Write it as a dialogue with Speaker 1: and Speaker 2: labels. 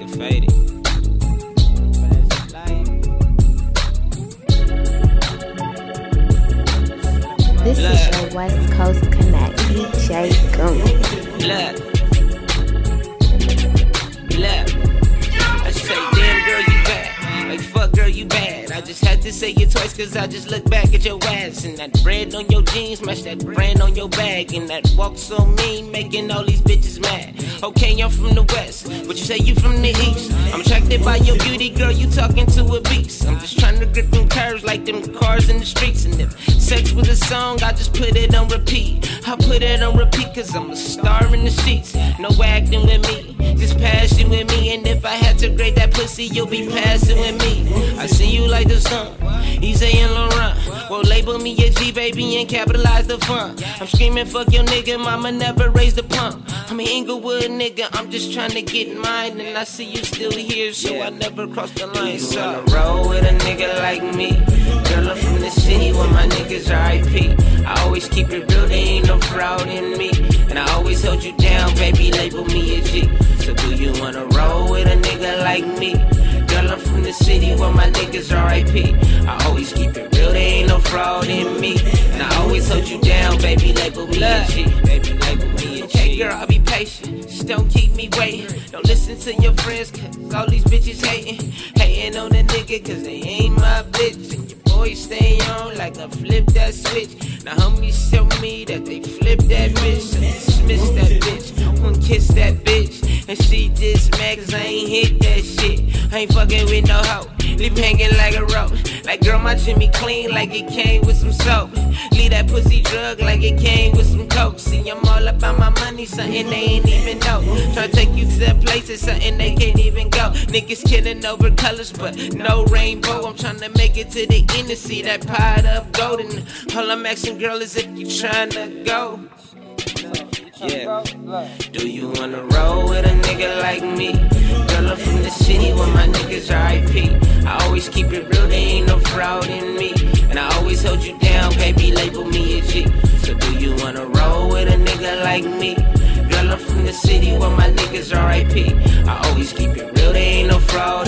Speaker 1: nigga faded.
Speaker 2: This Look. is your West Coast Connect, DJ Goon.
Speaker 1: Look. Had to say it twice, cause I just look back at your ass. And that bread on your jeans, match that brand on your bag. And that walk so mean, making all these bitches mad. Okay, I'm from the west, but you say you from the east. I'm attracted by your beauty, girl, you talking to a beast. I'm just trying to grip them curves like them cars in the streets. And if sex was a song, I just put it on repeat. I put it on repeat, cause I'm a star in the sheets. No acting with me, just passion with me. And if I had to grade that pussy, you'll be passing with me. I see you like the sun, Yves Saint Laurent. Well, label me a G, baby, and capitalize the fun. I'm screaming, fuck your nigga, mama never raised a pump. I'm an Inglewood nigga, I'm just trying to get mine. And I see you still here, so I never crossed the line. So I roll with a nigga like me. Girl, hold you down, baby, label me a G. So do you wanna roll with a nigga like me? Girl, I'm from the city where my niggas RIP. I always keep it real, there ain't no fraud in me. And I always hold you down, baby, label me a G. Baby, label me a G. Hey, girl, I'll be patient. Just don't keep me waiting. Don't listen to your friends, cause all these bitches hating. Hating on a nigga, cause they ain't my bitch. And your boys stay on like I flip that switch. Now, homies show me that they flip that bitch. So dismiss that bitch. One kiss that bitch. And she just mad cause I ain't hit that shit. I ain't fucking with no hoe. Leave hanging like a rope. Like, girl, my Jimmy clean like it came with some soap. Leave that pussy drug like it came with some coke. See, I'm all about my money, something they ain't even know. Try to take you to that place, it's something they can't even go. Niggas killing over colors, but no rainbow. I'm trying to make it to the end to see that pot of gold. And all I'm asking, girl, is if you trying to go. Yeah. Do you wanna roll with a nigga like me? Girl, I'm from the city where my niggas RIP. I always keep it real, there ain't no fraud in me. And I always hold you down, baby, label me a G. So do you wanna roll with a nigga like me? Girl, I'm from the city where my niggas RIP. I always keep it real, there ain't no fraud